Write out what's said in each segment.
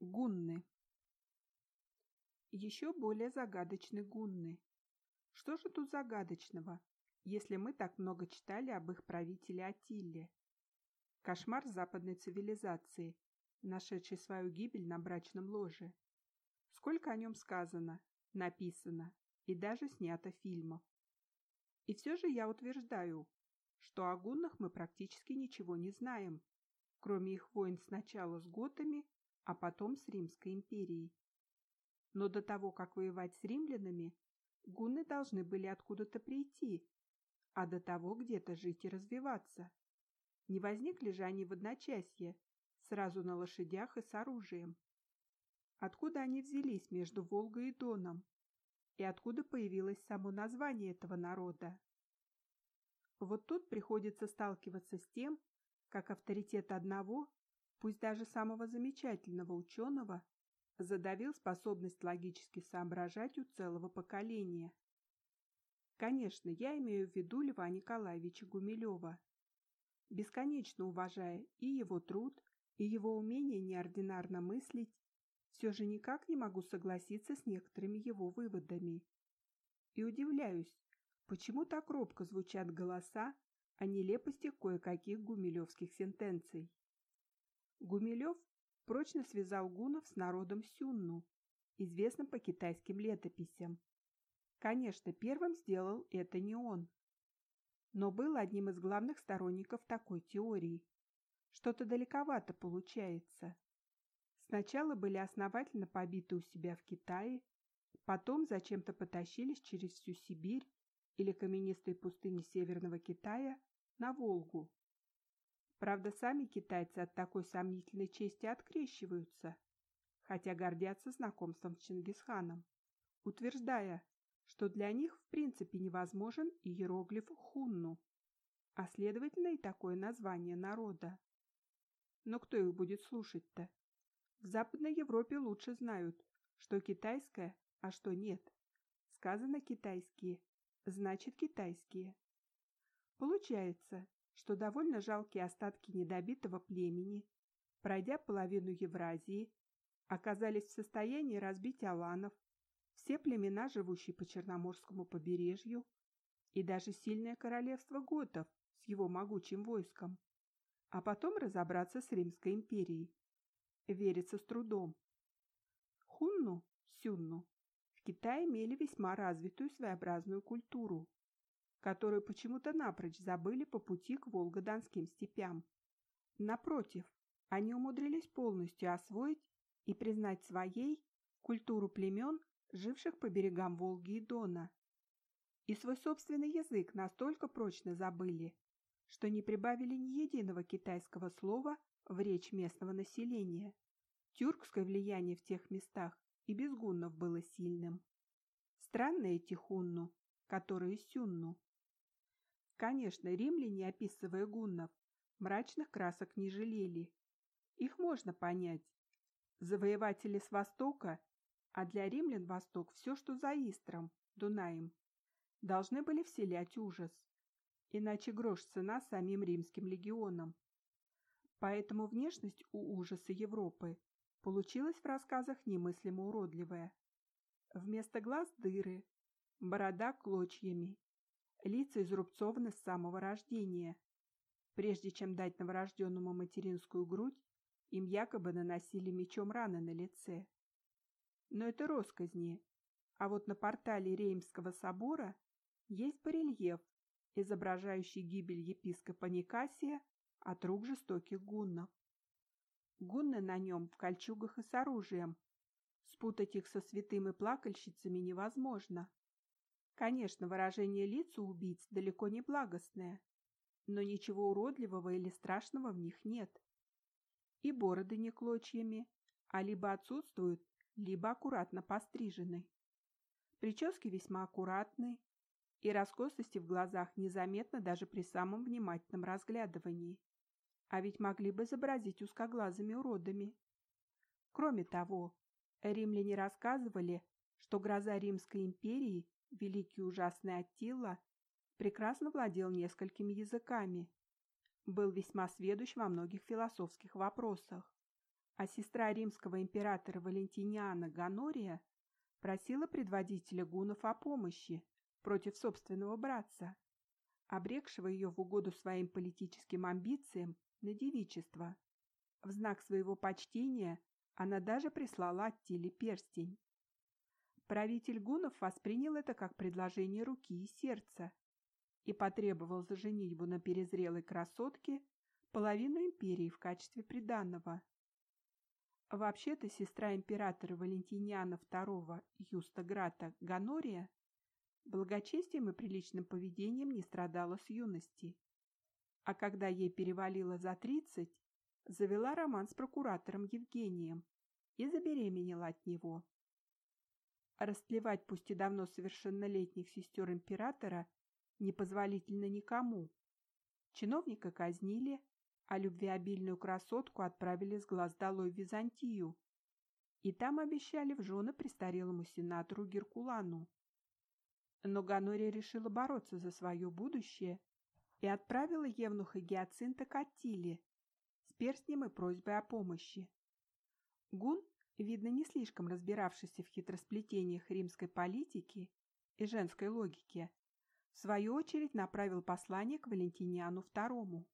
Гунны. Еще более загадочны гунны. Что же тут загадочного, если мы так много читали об их правителе Атилле? Кошмар западной цивилизации, нашедший свою гибель на брачном ложе. Сколько о нем сказано, написано и даже снято фильмов. И все же я утверждаю, что о гуннах мы практически ничего не знаем, кроме их войн сначала с готами, а потом с Римской империей. Но до того, как воевать с римлянами, гунны должны были откуда-то прийти, а до того где-то жить и развиваться. Не возникли же они в одночасье, сразу на лошадях и с оружием. Откуда они взялись между Волгой и Доном? И откуда появилось само название этого народа? Вот тут приходится сталкиваться с тем, как авторитет одного пусть даже самого замечательного ученого, задавил способность логически соображать у целого поколения. Конечно, я имею в виду Льва Николаевича Гумилева, бесконечно уважая и его труд, и его умение неординарно мыслить, все же никак не могу согласиться с некоторыми его выводами. И удивляюсь, почему так робко звучат голоса о нелепости кое-каких гумилевских сентенций. Гумилев прочно связал гунов с народом Сюнну, известным по китайским летописям. Конечно, первым сделал это не он, но был одним из главных сторонников такой теории. Что-то далековато получается. Сначала были основательно побиты у себя в Китае, потом зачем-то потащились через всю Сибирь или каменистые пустыни Северного Китая на Волгу. Правда, сами китайцы от такой сомнительной чести открещиваются, хотя гордятся знакомством с Чингисханом, утверждая, что для них в принципе невозможен иероглиф хунну, а следовательно и такое название народа. Но кто их будет слушать-то? В Западной Европе лучше знают, что китайское, а что нет. Сказано китайские, значит китайские. Получается, что довольно жалкие остатки недобитого племени, пройдя половину Евразии, оказались в состоянии разбить аланов, все племена, живущие по Черноморскому побережью, и даже сильное королевство готов с его могучим войском, а потом разобраться с Римской империей. Верится с трудом. Хунну, Сюнну, в Китае имели весьма развитую своеобразную культуру, которую почему-то напрочь забыли по пути к Волго-Донским степям. Напротив, они умудрились полностью освоить и признать своей культуру племен, живших по берегам Волги и Дона. И свой собственный язык настолько прочно забыли, что не прибавили ни единого китайского слова в речь местного населения. Тюркское влияние в тех местах и без гуннов было сильным. Странные эти хунну, которые сюнну. Конечно, римляне, описывая гуннов, мрачных красок не жалели. Их можно понять. Завоеватели с востока, а для римлян восток все, что за Истром, Дунаем, должны были вселять ужас. Иначе грош цена самим римским легионам. Поэтому внешность у ужаса Европы получилась в рассказах немыслимо уродливая. Вместо глаз дыры, борода клочьями, лица изрубцованы с самого рождения. Прежде чем дать новорожденному материнскую грудь, им якобы наносили мечом раны на лице. Но это росказни. А вот на портале Реймского собора есть барельеф, изображающий гибель епископа Никасия от рук жестоких гуннов. Гунны на нем в кольчугах и с оружием. Спутать их со святым и плакальщицами невозможно. Конечно, выражение лиц убийц далеко не благостное, но ничего уродливого или страшного в них нет. И бороды не клочьями, а либо отсутствуют, либо аккуратно пострижены. Прически весьма аккуратны, и раскосости в глазах незаметно даже при самом внимательном разглядывании. А ведь могли бы изобразить узкоглазыми уродами. Кроме того, римляне рассказывали, что гроза Римской империи великий ужасный Аттила, прекрасно владел несколькими языками, был весьма сведущ во многих философских вопросах, а сестра римского императора Валентиниана Ганория просила предводителя гунов о помощи против собственного братца, обрекшего ее в угоду своим политическим амбициям на девичество. В знак своего почтения она даже прислала Аттиле перстень. Правитель гунов воспринял это как предложение руки и сердца и потребовал за женитьбу на перезрелой красотке половину империи в качестве приданного. Вообще-то сестра императора Валентиниана II Юста Грата Ганория благочестием и приличным поведением не страдала с юности. А когда ей перевалило за тридцать, завела роман с прокуратором Евгением и забеременела от него. Растлевать пусть и давно совершеннолетних сестер императора непозволительно никому. Чиновника казнили, а любвеобильную красотку отправили с глаз долой в Византию. И там обещали в жены престарелому сенатору Геркулану. Но Ганория решила бороться за свое будущее и отправила евнуха Гиацинта к Аттиле с перстнем и просьбой о помощи. Гун, видно, не слишком разбиравшийся в хитросплетениях римской политики и женской логики, в свою очередь направил послание к Валентиниану II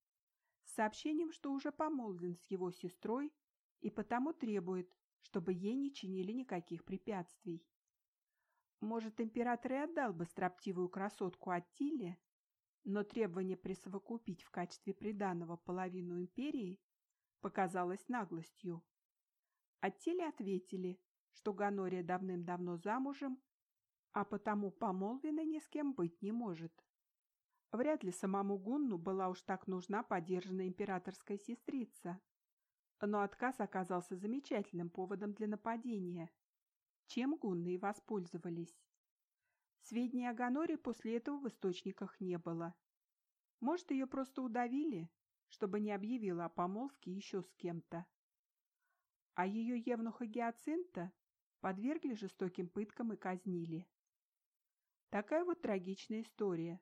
с сообщением, что уже помолвлен с его сестрой и потому требует, чтобы ей не чинили никаких препятствий. Может, император и отдал бы строптивую красотку Аттиле, но требование присовокупить в качестве приданого половину империи показалось наглостью. Аттиле ответили, что Ганория давным-давно замужем, а потому помолвена ни с кем быть не может. Вряд ли самому Гунну была уж так нужна поддержанная императорская сестрица. Но отказ оказался замечательным поводом для нападения – чем гунны и воспользовались. Сведений о Ганоре после этого в источниках не было. Может, ее просто удавили, чтобы не объявила о помолвке еще с кем-то. А ее евнуха Гиацинта подвергли жестоким пыткам и казнили. Такая вот трагичная история.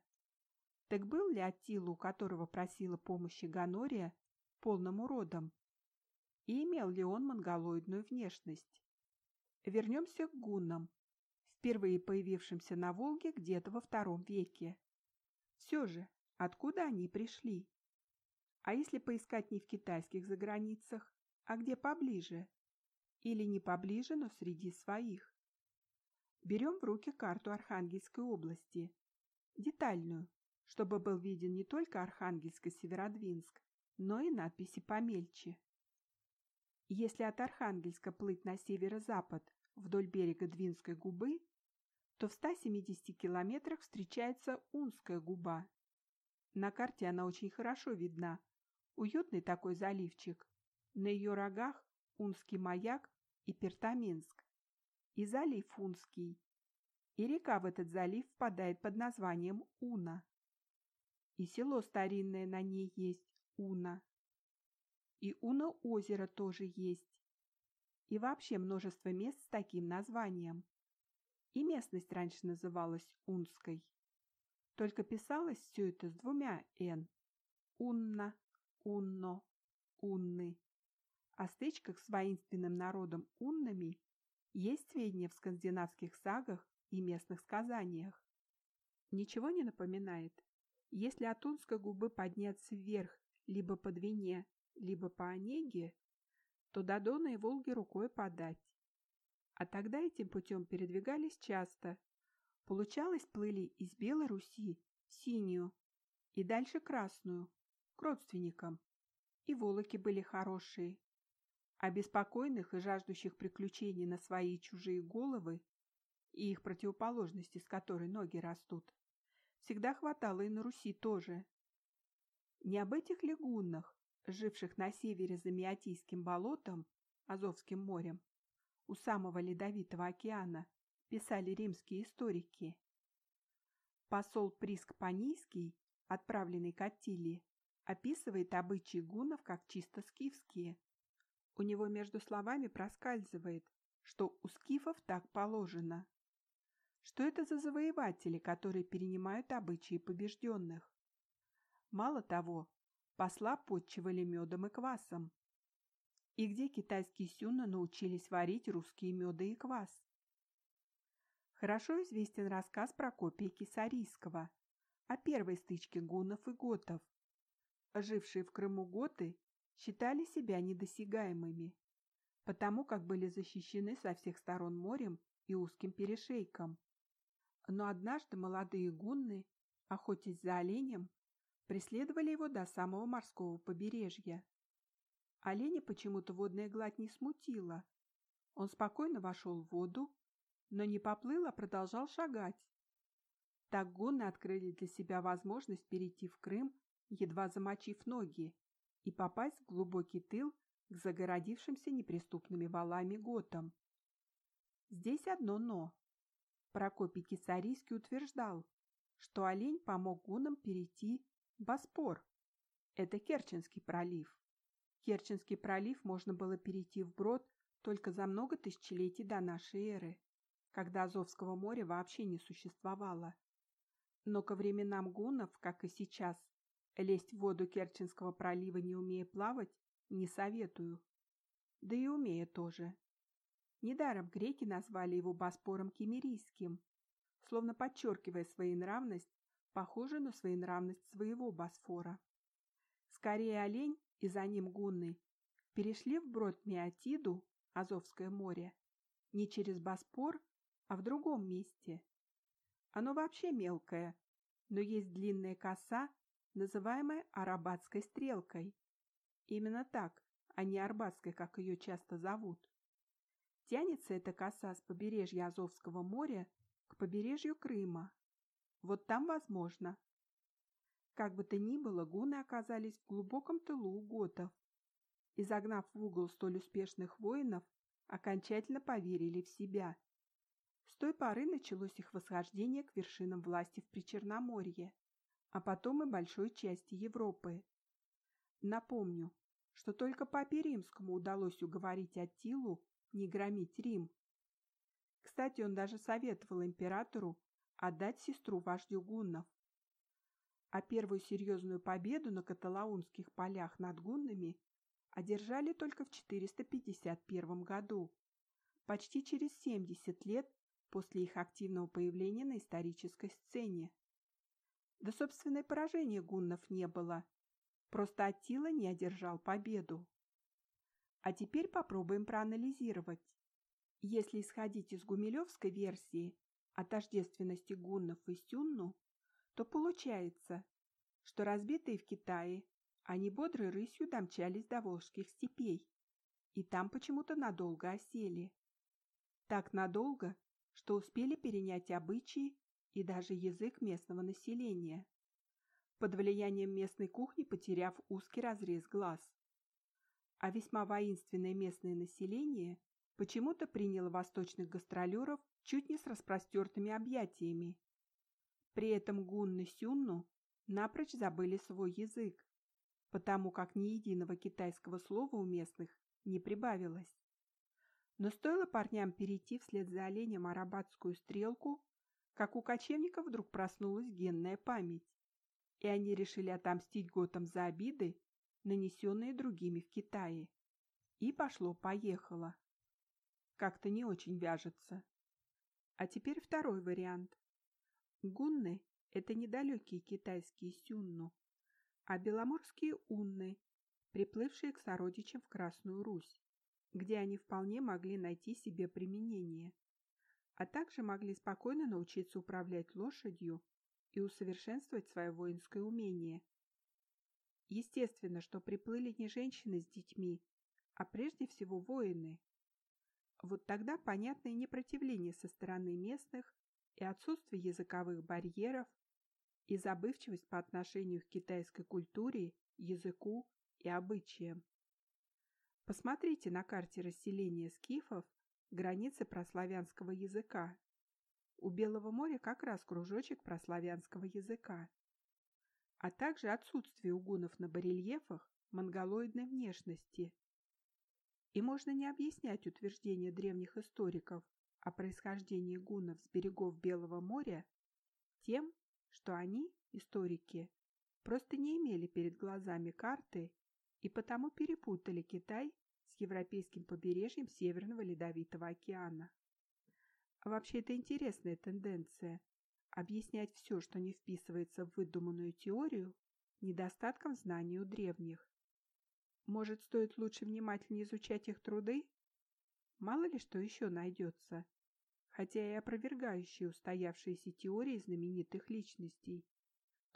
Так был ли Аттила, у которого просила помощи Ганория, полным уродом? И имел ли он монголоидную внешность? Вернемся к гуннам, впервые появившимся на Волге где-то во втором веке. Все же, откуда они пришли? А если поискать не в китайских заграницах, а где поближе? Или не поближе, но среди своих? Берем в руки карту Архангельской области, детальную, чтобы был виден не только Архангельск и Северодвинск, но и надписи помельче. Если от Архангельска плыть на северо-запад вдоль берега Двинской губы, то в 170 километрах встречается Унская губа. На карте она очень хорошо видна. Уютный такой заливчик. На ее рогах Унский маяк и Пертаминск. И залив Унский. И река в этот залив впадает под названием Уна. И село старинное на ней есть Уна. И Уна-озеро тоже есть и вообще множество мест с таким названием. И местность раньше называлась Унской. Только писалось все это с двумя «н» – Унна, Унно, Унны. О стычках с воинственным народом Уннами есть сведения в скандинавских сагах и местных сказаниях. Ничего не напоминает? Если от Унской губы подняться вверх либо по Двине, либо по Онеге, то до Дона и Волги рукой подать. А тогда этим путем передвигались часто. Получалось, плыли из Белой Руси в Синюю и дальше Красную, к родственникам. И волоки были хорошие. А беспокойных и жаждущих приключений на свои чужие головы и их противоположности, с которой ноги растут, всегда хватало и на Руси тоже. Не об этих лягунах, живших на севере за Миотийским болотом, Азовским морем, у самого Ледовитого океана, писали римские историки. Посол Приск Панийский, отправленный к Аттилии, описывает обычаи гуннов как чисто скифские. У него между словами проскальзывает, что у скифов так положено. Что это за завоеватели, которые перенимают обычаи побежденных? Мало того, Посла подчивали медом и квасом. И где китайские сюнны научились варить русские меды и квас? Хорошо известен рассказ Прокопия Кисарийского о первой стычке гуннов и готов. Жившие в Крыму готы считали себя недосягаемыми, потому как были защищены со всех сторон морем и узким перешейком. Но однажды молодые гунны, охотясь за оленем, преследовали его до самого морского побережья. Оленя почему-то водная гладь не смутила. Он спокойно вошел в воду, но не поплыл, а продолжал шагать. Так гунны открыли для себя возможность перейти в Крым, едва замочив ноги, и попасть в глубокий тыл к загородившимся неприступными валами готам. Здесь одно «но». Прокопий Кисарийский утверждал, что олень помог гунам перейти Боспор. Это Керченский пролив. Керченский пролив можно было перейти вброд только за много тысячелетий до нашей эры, когда Азовского моря вообще не существовало. Но ко временам гуннов, как и сейчас, лезть в воду Керченского пролива, не умея плавать, не советую. Да и умея тоже. Недаром греки назвали его Боспором Кемерийским, словно подчеркивая своенравность, похожую на своенравность своего Босфора. Скорее олень и за ним гунны перешли вброд Меотиду, Азовское море, не через Боспор, а в другом месте. Оно вообще мелкое, но есть длинная коса, называемая арабатской стрелкой. Именно так, а не арбатской, как ее часто зовут. Тянется эта коса с побережья Азовского моря к побережью Крыма. Вот там возможно. Как бы то ни было, гуны оказались в глубоком тылу у готов. И загнав в угол столь успешных воинов, окончательно поверили в себя. С той поры началось их восхождение к вершинам власти в Причерноморье, а потом и большой части Европы. Напомню, что только папе Римскому удалось уговорить Аттилу не громить Рим. Кстати, он даже советовал императору отдать сестру вождю гуннов. А первую серьезную победу на каталаунских полях над гуннами одержали только в 451 году, почти через 70 лет после их активного появления на исторической сцене. Да, собственное поражение гуннов не было, просто Аттила не одержал победу. А теперь попробуем проанализировать. Если исходить из гумилевской версии о тождественности гуннов и сюнну, то получается, что разбитые в Китае, они бодрой рысью домчались до Волжских степей и там почему-то надолго осели. Так надолго, что успели перенять обычаи и даже язык местного населения, под влиянием местной кухни потеряв узкий разрез глаз а весьма воинственное местное население почему-то приняло восточных гастролеров чуть не с распростертыми объятиями. При этом гунны Сюнну напрочь забыли свой язык, потому как ни единого китайского слова у местных не прибавилось. Но стоило парням перейти вслед за оленем арабатскую стрелку, как у кочевников вдруг проснулась генная память, и они решили отомстить готам за обиды, нанесенные другими в Китае. И пошло-поехало. Как-то не очень вяжется. А теперь второй вариант. Гунны – это недалекие китайские сюнну, а беломорские унны, приплывшие к сородичам в Красную Русь, где они вполне могли найти себе применение, а также могли спокойно научиться управлять лошадью и усовершенствовать свое воинское умение, Естественно, что приплыли не женщины с детьми, а прежде всего воины. Вот тогда понятно и непротивление со стороны местных, и отсутствие языковых барьеров, и забывчивость по отношению к китайской культуре, языку и обычаям. Посмотрите на карте расселения скифов границы прославянского языка. У Белого моря как раз кружочек прославянского языка а также отсутствие у гунов на барельефах монголоидной внешности. И можно не объяснять утверждения древних историков о происхождении гуннов с берегов Белого моря тем, что они, историки, просто не имели перед глазами карты и потому перепутали Китай с европейским побережьем Северного Ледовитого океана. Вообще это интересная тенденция – объяснять все, что не вписывается в выдуманную теорию, недостатком знаний у древних. Может, стоит лучше внимательнее изучать их труды? Мало ли что еще найдется, хотя и опровергающие устоявшиеся теории знаменитых личностей,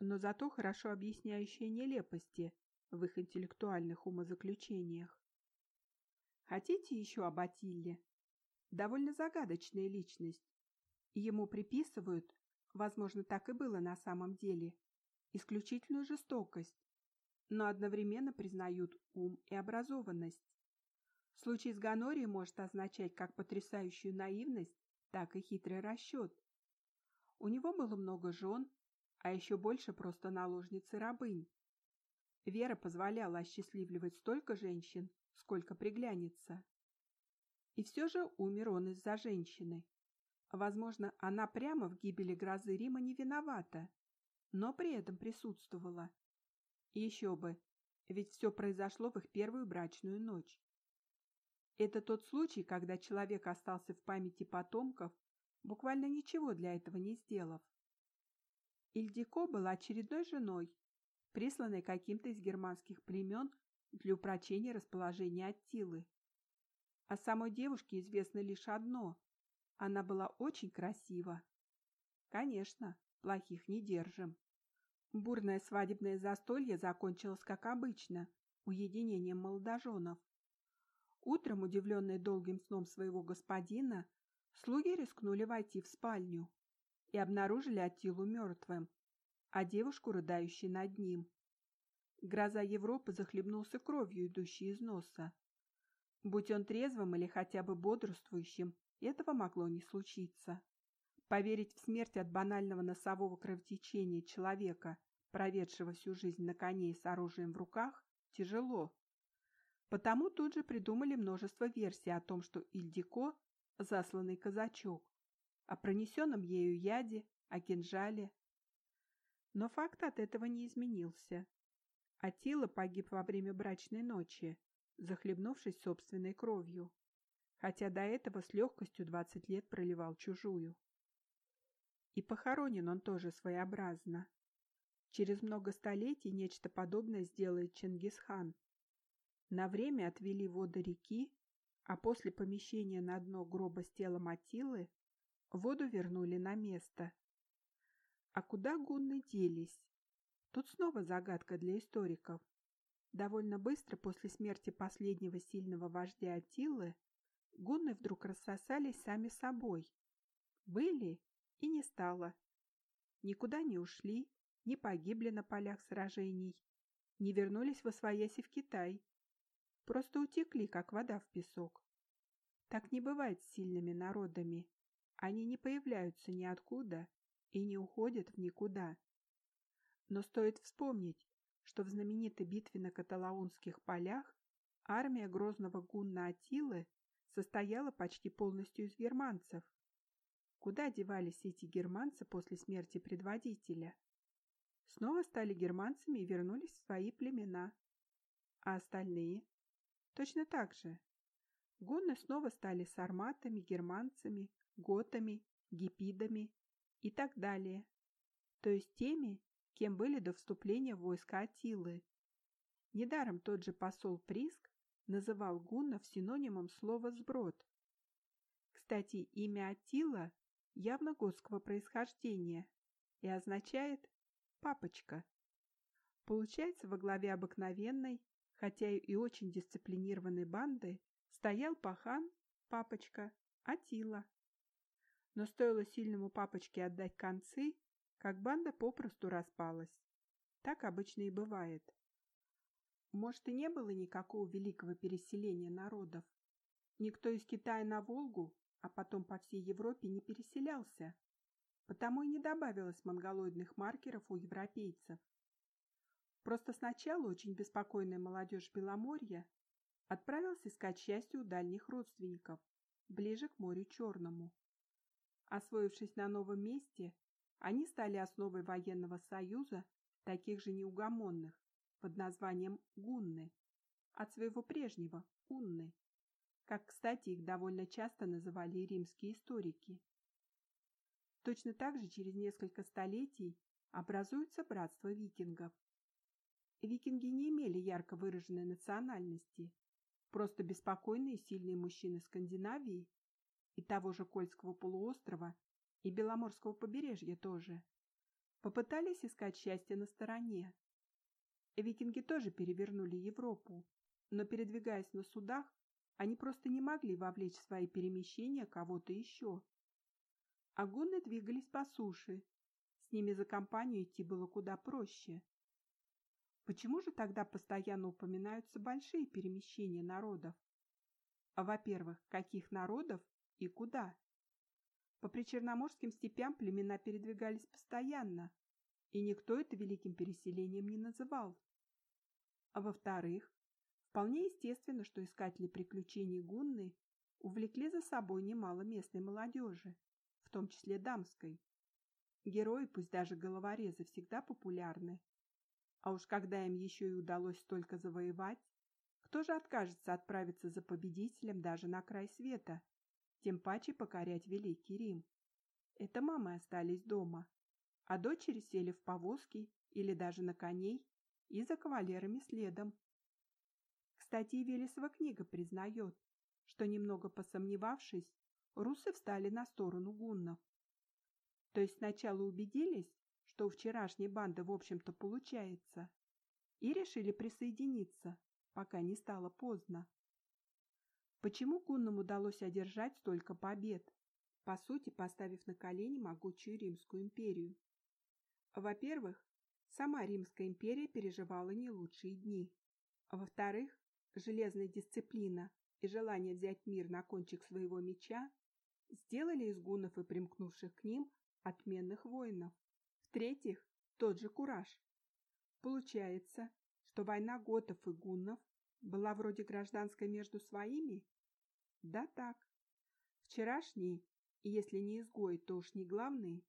но зато хорошо объясняющие нелепости в их интеллектуальных умозаключениях. Хотите еще об Атилле? Довольно загадочная личность. Ему приписывают, возможно, так и было на самом деле, исключительную жестокость, но одновременно признают ум и образованность. Случай с Ганорией может означать как потрясающую наивность, так и хитрый расчет. У него было много жен, а еще больше просто наложниц и рабынь. Вера позволяла осчастливливать столько женщин, сколько приглянется. И все же умер он из-за женщины. Возможно, она прямо в гибели грозы Рима не виновата, но при этом присутствовала. Еще бы, ведь все произошло в их первую брачную ночь. Это тот случай, когда человек остался в памяти потомков, буквально ничего для этого не сделав. Ильдико была очередной женой, присланной каким-то из германских племен для упрочения расположения Аттилы. О самой девушке известно лишь одно – она была очень красива. Конечно, плохих не держим. Бурное свадебное застолье закончилось, как обычно, уединением молодоженов. Утром, удивленные долгим сном своего господина, слуги рискнули войти в спальню и обнаружили Атилу мертвым, а девушку, рыдающей над ним. Гроза Европы захлебнулся кровью, идущей из носа. Будь он трезвым или хотя бы бодрствующим, этого могло не случиться. Поверить в смерть от банального носового кровотечения человека, проведшего всю жизнь на коне и с оружием в руках, тяжело. Потому тут же придумали множество версий о том, что Ильдико – засланный казачок, о пронесенном ею яде, о кинжале. Но факт от этого не изменился. Атила погиб во время брачной ночи, захлебнувшись собственной кровью, хотя до этого с легкостью двадцать лет проливал чужую. И похоронен он тоже своеобразно. Через много столетий нечто подобное сделает Чингисхан, на время отвели воды реки, а после помещения на дно гроба с телом Атилы воду вернули на место. А куда гунны делись? Тут снова загадка для историков. Довольно быстро после смерти последнего сильного вождя Атилы гунны вдруг рассосались сами собой. Были и не стало. Никуда не ушли, не погибли на полях сражений, не вернулись во свояси в Китай, просто утекли, как вода в песок. Так не бывает с сильными народами. Они не появляются ниоткуда и не уходят в никуда. Но стоит вспомнить, что в знаменитой битве на Каталаунских полях армия грозного гунна Атилы состояла почти полностью из германцев. Куда девались эти германцы после смерти предводителя? Снова стали германцами и вернулись в свои племена. А остальные? Точно так же. Гунны снова стали сарматами, германцами, готами, гипидами и так далее. То есть теми, кем были до вступления в войска Атилы. Недаром тот же посол Приск называл гуннов синонимом слова «сброд». Кстати, имя Атила явно готского происхождения и означает «папочка». Получается, во главе обыкновенной, хотя и очень дисциплинированной банды, стоял пахан, папочка, Атила. Но стоило сильному папочке отдать концы, как банда попросту распалась. Так обычно и бывает. Может, и не было никакого великого переселения народов. Никто из Китая на Волгу, а потом по всей Европе не переселялся. Потому и не добавилось монголоидных маркеров у европейцев. Просто сначала очень беспокойная молодежь Беломорья отправилась искать счастье у дальних родственников, ближе к морю Черному. Освоившись на новом месте, они стали основой военного союза таких же неугомонных под названием гунны от своего прежнего, унны, как, кстати, их довольно часто называли римские историки. Точно так же через несколько столетий образуется братство викингов. Викинги не имели ярко выраженной национальности, просто беспокойные сильные мужчины Скандинавии и того же Кольского полуострова и Беломорского побережья тоже, попытались искать счастье на стороне. Викинги тоже перевернули Европу, но, передвигаясь на судах, они просто не могли вовлечь в свои перемещения кого-то еще. А гунны двигались по суше, с ними за компанию идти было куда проще. Почему же тогда постоянно упоминаются большие перемещения народов? А, во-первых, каких народов и куда? По причерноморским степям племена передвигались постоянно, и никто это великим переселением не называл. А во-вторых, вполне естественно, что искатели приключений гунны увлекли за собой немало местной молодежи, в том числе дамской. Герои, пусть даже головорезы, всегда популярны. А уж когда им еще и удалось столько завоевать, кто же откажется отправиться за победителем даже на край света, тем паче покорять Великий Рим? Это мамы остались дома, а дочери сели в повозки или даже на коней и за кавалерами следом. Кстати, Велесова книга признает, что, немного посомневавшись, русы встали на сторону гуннов. То есть сначала убедились, что у вчерашней банды в общем-то получается, и решили присоединиться, пока не стало поздно. Почему гуннам удалось одержать столько побед, по сути поставив на колени могучую Римскую империю? Во-первых, сама Римская империя переживала не лучшие дни. Во-вторых, железная дисциплина и желание взять мир на кончик своего меча сделали из гуннов и примкнувших к ним отменных воинов. В-третьих, тот же кураж. Получается, что война готов и гуннов была вроде гражданской между своими? Да так. Вчерашние, если не изгои, то уж не главные,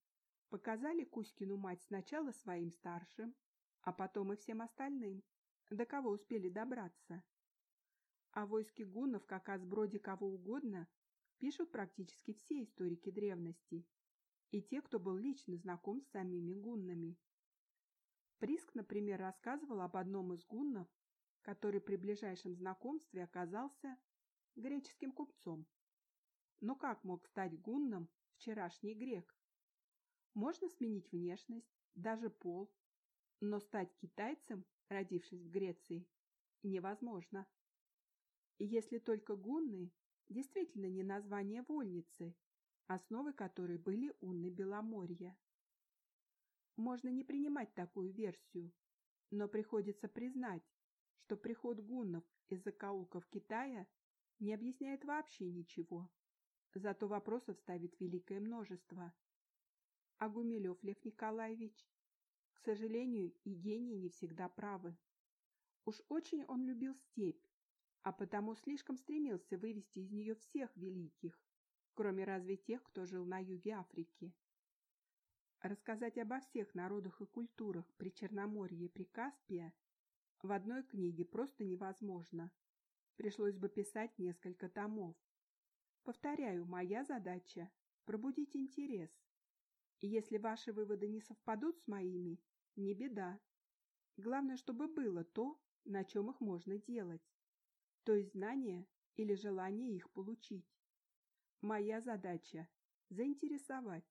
Показали Кузькину мать сначала своим старшим, а потом и всем остальным, до кого успели добраться. О войске гуннов, как о сброде кого угодно, пишут практически все историки древности, и те, кто был лично знаком с самими гуннами. Приск, например, рассказывал об одном из гуннов, который при ближайшем знакомстве оказался греческим купцом. Но как мог стать гунном вчерашний грек? Можно сменить внешность, даже пол, но стать китайцем, родившись в Греции, невозможно. И если только гунны действительно не название вольницы, основы которой были унны Беломорья. Можно не принимать такую версию, но приходится признать, что приход гуннов из закоулков Китая не объясняет вообще ничего. Зато вопросов ставит великое множество. А Гумилев Лев Николаевич? К сожалению, и гении не всегда правы. Уж очень он любил степь, а потому слишком стремился вывести из нее всех великих, кроме разве тех, кто жил на юге Африки. Рассказать обо всех народах и культурах при Черноморье и при Каспия в одной книге просто невозможно. Пришлось бы писать несколько томов. Повторяю, моя задача – пробудить интерес, если ваши выводы не совпадут с моими, не беда. Главное, чтобы было то, на чем их можно делать. То есть знание или желание их получить. Моя задача – заинтересовать.